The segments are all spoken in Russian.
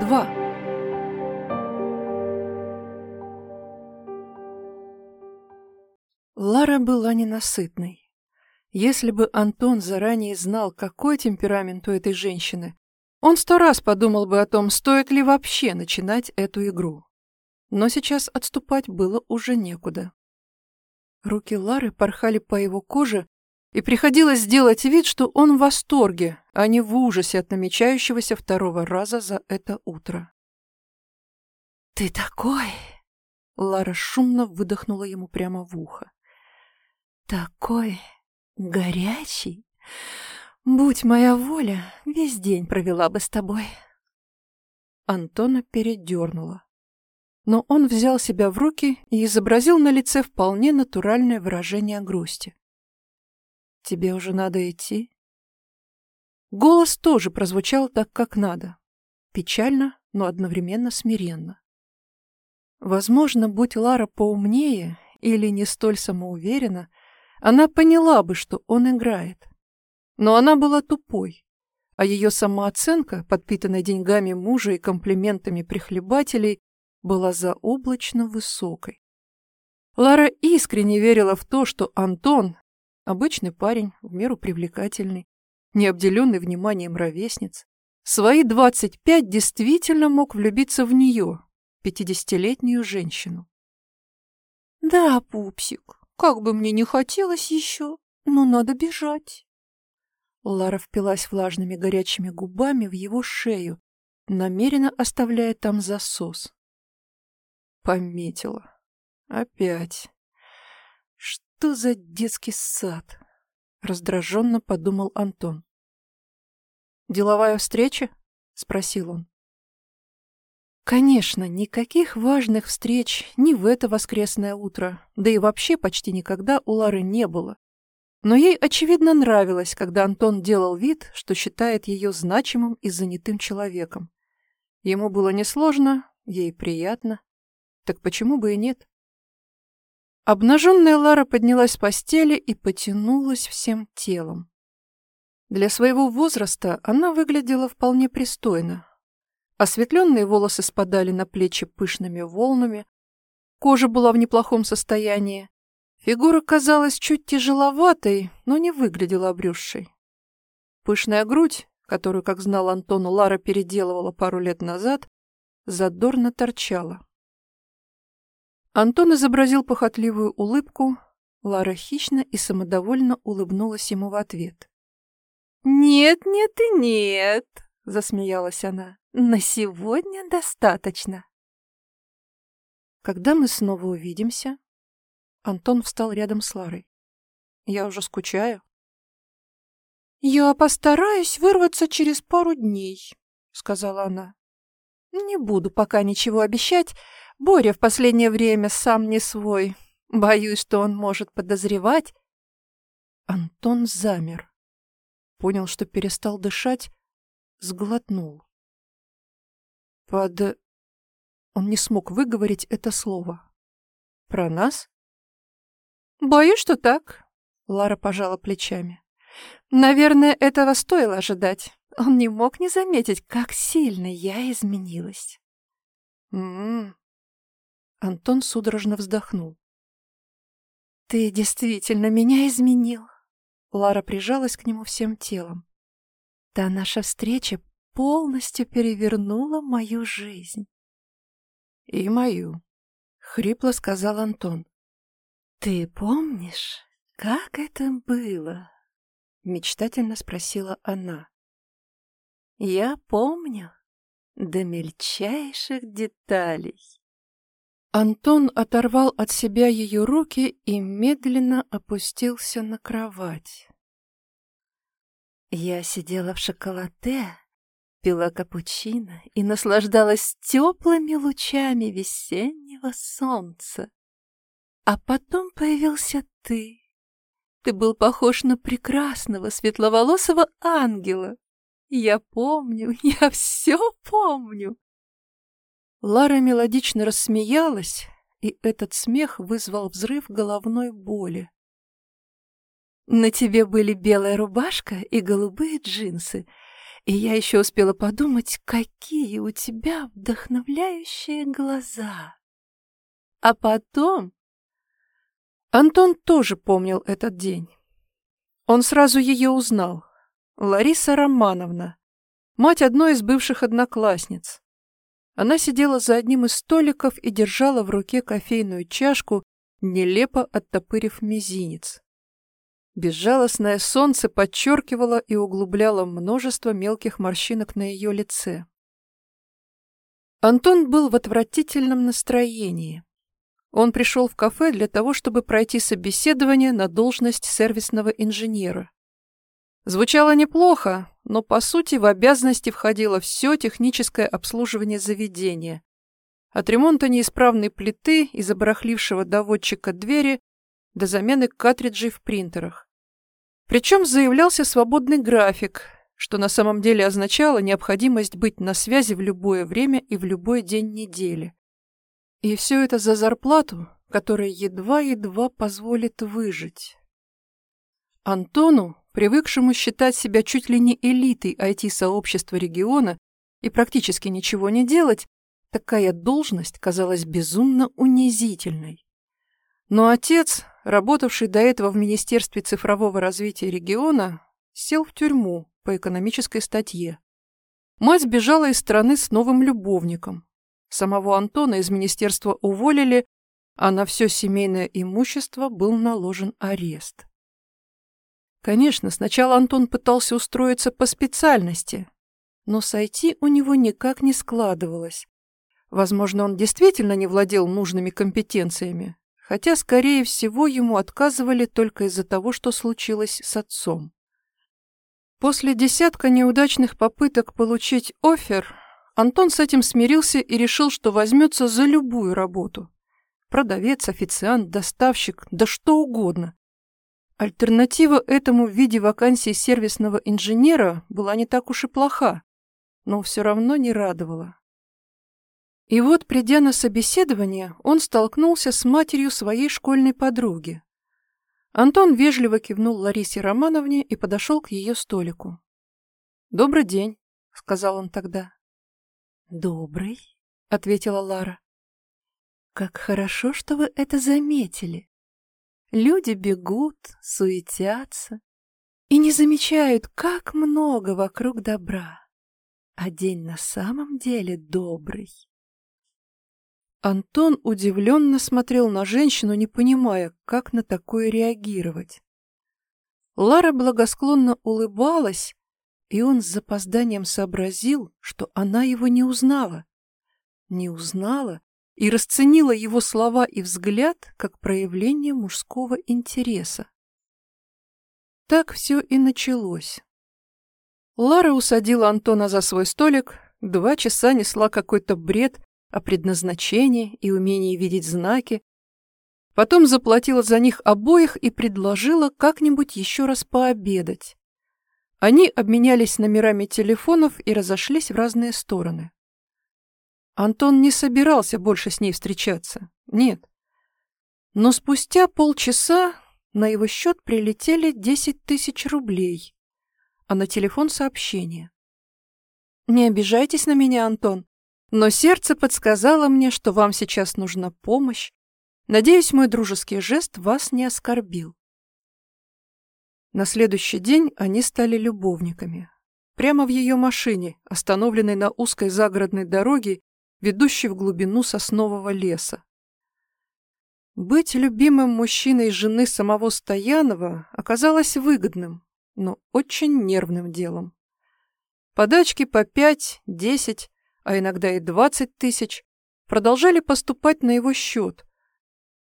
2. Лара была ненасытной. Если бы Антон заранее знал, какой темперамент у этой женщины, он сто раз подумал бы о том, стоит ли вообще начинать эту игру. Но сейчас отступать было уже некуда. Руки Лары порхали по его коже, и приходилось сделать вид, что он в восторге, а не в ужасе от намечающегося второго раза за это утро. «Ты такой!» Лара шумно выдохнула ему прямо в ухо. «Такой горячий! Будь моя воля, весь день провела бы с тобой!» Антона передернула. Но он взял себя в руки и изобразил на лице вполне натуральное выражение грусти. «Тебе уже надо идти?» Голос тоже прозвучал так, как надо. Печально, но одновременно смиренно. Возможно, будь Лара поумнее или не столь самоуверена, она поняла бы, что он играет. Но она была тупой, а ее самооценка, подпитанная деньгами мужа и комплиментами прихлебателей, была заоблачно высокой. Лара искренне верила в то, что Антон — обычный парень, в меру привлекательный, не обделенный вниманием ровесниц, свои двадцать пять действительно мог влюбиться в нее, пятидесятилетнюю женщину. «Да, пупсик, как бы мне не хотелось еще, но надо бежать». Лара впилась влажными горячими губами в его шею, намеренно оставляя там засос. Пометила. Опять. Что за детский сад? Раздраженно подумал Антон. «Деловая встреча?» — спросил он. Конечно, никаких важных встреч ни в это воскресное утро, да и вообще почти никогда у Лары не было. Но ей, очевидно, нравилось, когда Антон делал вид, что считает ее значимым и занятым человеком. Ему было несложно, ей приятно. Так почему бы и нет? Обнаженная Лара поднялась с постели и потянулась всем телом. Для своего возраста она выглядела вполне пристойно. Осветленные волосы спадали на плечи пышными волнами, кожа была в неплохом состоянии, фигура казалась чуть тяжеловатой, но не выглядела обрюзшей. Пышная грудь, которую, как знал Антон, Лара переделывала пару лет назад, задорно торчала. Антон изобразил похотливую улыбку, Лара хищно и самодовольно улыбнулась ему в ответ. «Нет, нет и нет», — засмеялась она. «На сегодня достаточно». «Когда мы снова увидимся?» Антон встал рядом с Ларой. «Я уже скучаю». «Я постараюсь вырваться через пару дней», — сказала она. «Не буду пока ничего обещать, Боря в последнее время сам не свой. Боюсь, что он может подозревать. Антон замер. Понял, что перестал дышать, сглотнул. Под... Он не смог выговорить это слово. Про нас? Боюсь, что так. Лара пожала плечами. Наверное, этого стоило ожидать. Он не мог не заметить, как сильно я изменилась. М-м, Антон судорожно вздохнул. «Ты действительно меня изменил!» Лара прижалась к нему всем телом. «Та наша встреча полностью перевернула мою жизнь». «И мою», — хрипло сказал Антон. «Ты помнишь, как это было?» — мечтательно спросила она. «Я помню до мельчайших деталей». Антон оторвал от себя ее руки и медленно опустился на кровать. Я сидела в шоколаде, пила капучино и наслаждалась теплыми лучами весеннего солнца. А потом появился ты. Ты был похож на прекрасного светловолосого ангела. Я помню, я все помню. Лара мелодично рассмеялась, и этот смех вызвал взрыв головной боли. «На тебе были белая рубашка и голубые джинсы, И я еще успела подумать, какие у тебя вдохновляющие глаза. А потом... Антон тоже помнил этот день. Он сразу ее узнал. Лариса Романовна, мать одной из бывших одноклассниц. Она сидела за одним из столиков и держала в руке кофейную чашку, нелепо оттопырив мизинец. Безжалостное солнце подчеркивало и углубляло множество мелких морщинок на ее лице. Антон был в отвратительном настроении. Он пришел в кафе для того, чтобы пройти собеседование на должность сервисного инженера. Звучало неплохо, но по сути в обязанности входило все техническое обслуживание заведения. От ремонта неисправной плиты и забарахлившего доводчика двери до замены картриджей в принтерах. Причем заявлялся свободный график, что на самом деле означало необходимость быть на связи в любое время и в любой день недели. И все это за зарплату, которая едва-едва позволит выжить. Антону, привыкшему считать себя чуть ли не элитой IT-сообщества региона и практически ничего не делать, такая должность казалась безумно унизительной. Но отец, работавший до этого в Министерстве цифрового развития региона, сел в тюрьму по экономической статье. Мать сбежала из страны с новым любовником. Самого Антона из министерства уволили, а на все семейное имущество был наложен арест. Конечно, сначала Антон пытался устроиться по специальности, но сойти у него никак не складывалось. Возможно, он действительно не владел нужными компетенциями, хотя, скорее всего, ему отказывали только из-за того, что случилось с отцом. После десятка неудачных попыток получить офер, Антон с этим смирился и решил, что возьмется за любую работу. Продавец, официант, доставщик, да что угодно. Альтернатива этому в виде вакансии сервисного инженера была не так уж и плоха, но все равно не радовала. И вот, придя на собеседование, он столкнулся с матерью своей школьной подруги. Антон вежливо кивнул Ларисе Романовне и подошел к ее столику. «Добрый день», — сказал он тогда. «Добрый», — ответила Лара. «Как хорошо, что вы это заметили. Люди бегут, суетятся и не замечают, как много вокруг добра. А день на самом деле добрый. Антон удивленно смотрел на женщину, не понимая, как на такое реагировать. Лара благосклонно улыбалась, и он с запозданием сообразил, что она его не узнала. Не узнала и расценила его слова и взгляд как проявление мужского интереса. Так все и началось. Лара усадила Антона за свой столик, два часа несла какой-то бред о предназначении и умении видеть знаки, потом заплатила за них обоих и предложила как-нибудь еще раз пообедать. Они обменялись номерами телефонов и разошлись в разные стороны. Антон не собирался больше с ней встречаться. Нет. Но спустя полчаса на его счет прилетели десять тысяч рублей, а на телефон сообщение. «Не обижайтесь на меня, Антон, но сердце подсказало мне, что вам сейчас нужна помощь. Надеюсь, мой дружеский жест вас не оскорбил». На следующий день они стали любовниками. Прямо в ее машине, остановленной на узкой загородной дороге ведущей в глубину соснового леса. Быть любимым мужчиной жены самого Стоянова оказалось выгодным, но очень нервным делом. Подачки по пять, десять, а иногда и двадцать тысяч продолжали поступать на его счет.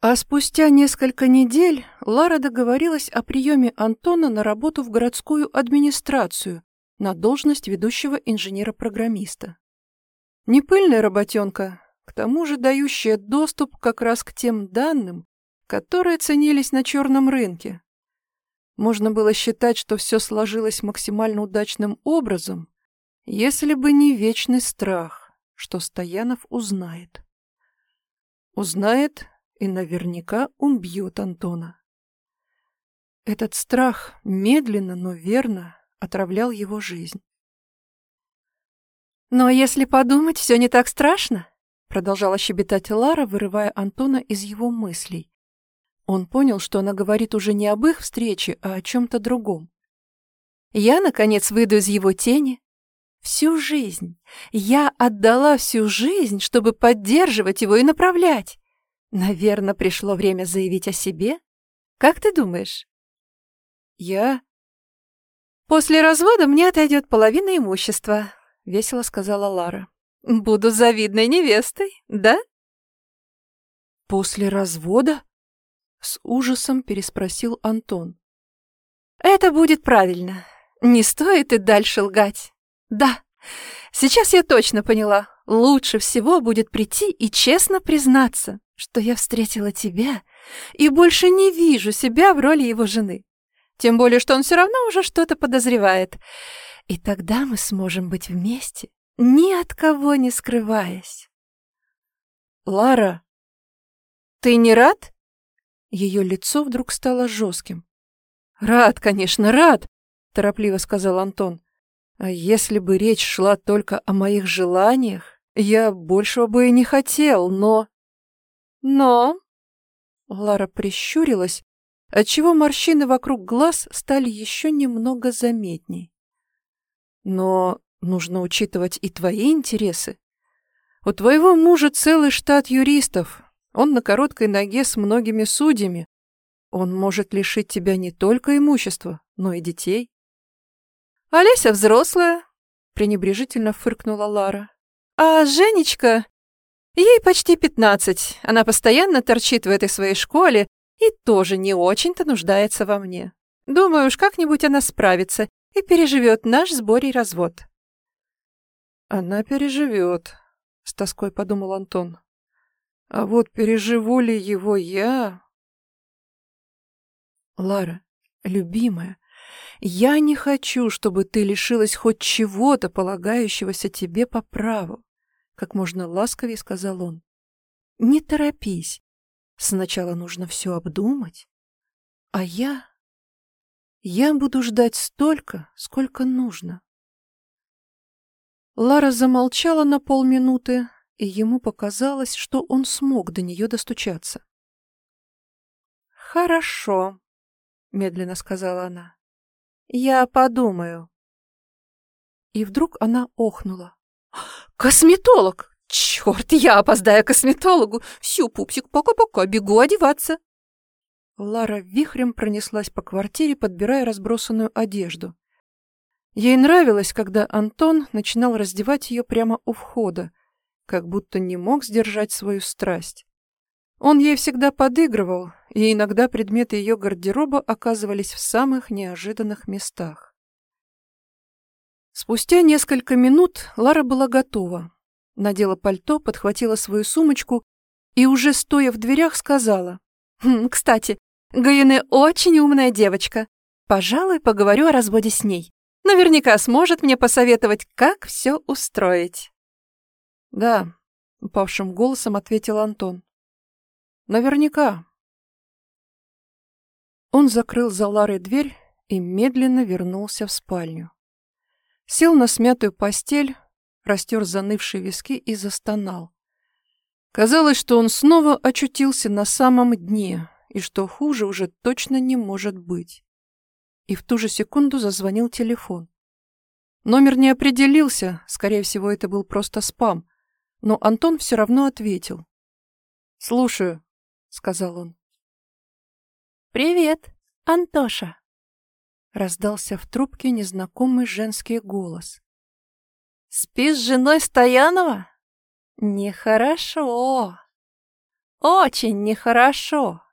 А спустя несколько недель Лара договорилась о приеме Антона на работу в городскую администрацию на должность ведущего инженера-программиста. Не пыльная работенка, к тому же дающая доступ как раз к тем данным, которые ценились на черном рынке. Можно было считать, что все сложилось максимально удачным образом, если бы не вечный страх, что Стоянов узнает. Узнает и наверняка убьет Антона. Этот страх медленно, но верно отравлял его жизнь. Но если подумать, все не так страшно, продолжала щебетать Лара, вырывая Антона из его мыслей. Он понял, что она говорит уже не об их встрече, а о чем-то другом. Я, наконец, выйду из его тени. Всю жизнь. Я отдала всю жизнь, чтобы поддерживать его и направлять. Наверное, пришло время заявить о себе. Как ты думаешь? Я... После развода мне отойдет половина имущества, весело сказала Лара. Буду завидной невестой, да? После развода? С ужасом переспросил Антон. Это будет правильно. Не стоит и дальше лгать. Да, сейчас я точно поняла. Лучше всего будет прийти и честно признаться, что я встретила тебя и больше не вижу себя в роли его жены. Тем более, что он все равно уже что-то подозревает. И тогда мы сможем быть вместе ни от кого не скрываясь. «Лара, ты не рад?» Ее лицо вдруг стало жестким. «Рад, конечно, рад!» — торопливо сказал Антон. «А если бы речь шла только о моих желаниях, я большего бы и не хотел, но...» «Но...» Лара прищурилась, отчего морщины вокруг глаз стали еще немного заметней. «Но Нужно учитывать и твои интересы. У твоего мужа целый штат юристов. Он на короткой ноге с многими судьями. Он может лишить тебя не только имущества, но и детей. Олеся взрослая, пренебрежительно фыркнула Лара. А Женечка... Ей почти пятнадцать. Она постоянно торчит в этой своей школе и тоже не очень-то нуждается во мне. Думаю, уж как-нибудь она справится и переживет наш с Борей развод. Она переживет, с тоской подумал Антон. А вот переживу ли его я? Лара, любимая, я не хочу, чтобы ты лишилась хоть чего-то, полагающегося тебе по праву, как можно ласковее сказал он. Не торопись. Сначала нужно все обдумать. А я... Я буду ждать столько, сколько нужно. Лара замолчала на полминуты, и ему показалось, что он смог до нее достучаться. «Хорошо», — медленно сказала она. «Я подумаю». И вдруг она охнула. «Косметолог! Черт, я опоздаю к косметологу! Всю, пупсик, пока-пока, бегу одеваться!» Лара вихрем пронеслась по квартире, подбирая разбросанную одежду. Ей нравилось, когда Антон начинал раздевать ее прямо у входа, как будто не мог сдержать свою страсть. Он ей всегда подыгрывал, и иногда предметы ее гардероба оказывались в самых неожиданных местах. Спустя несколько минут Лара была готова. Надела пальто, подхватила свою сумочку и, уже стоя в дверях, сказала. «Хм, «Кстати, Гаюне очень умная девочка. Пожалуй, поговорю о разводе с ней. Наверняка сможет мне посоветовать, как все устроить. Да, упавшим голосом ответил Антон. Наверняка. Он закрыл за Ларой дверь и медленно вернулся в спальню. Сел на смятую постель, растер занывшие виски и застонал. Казалось, что он снова очутился на самом дне, и что хуже уже точно не может быть и в ту же секунду зазвонил телефон. Номер не определился, скорее всего, это был просто спам, но Антон все равно ответил. «Слушаю», — сказал он. «Привет, Антоша», — раздался в трубке незнакомый женский голос. «Спишь с женой Стоянова? Нехорошо. Очень нехорошо.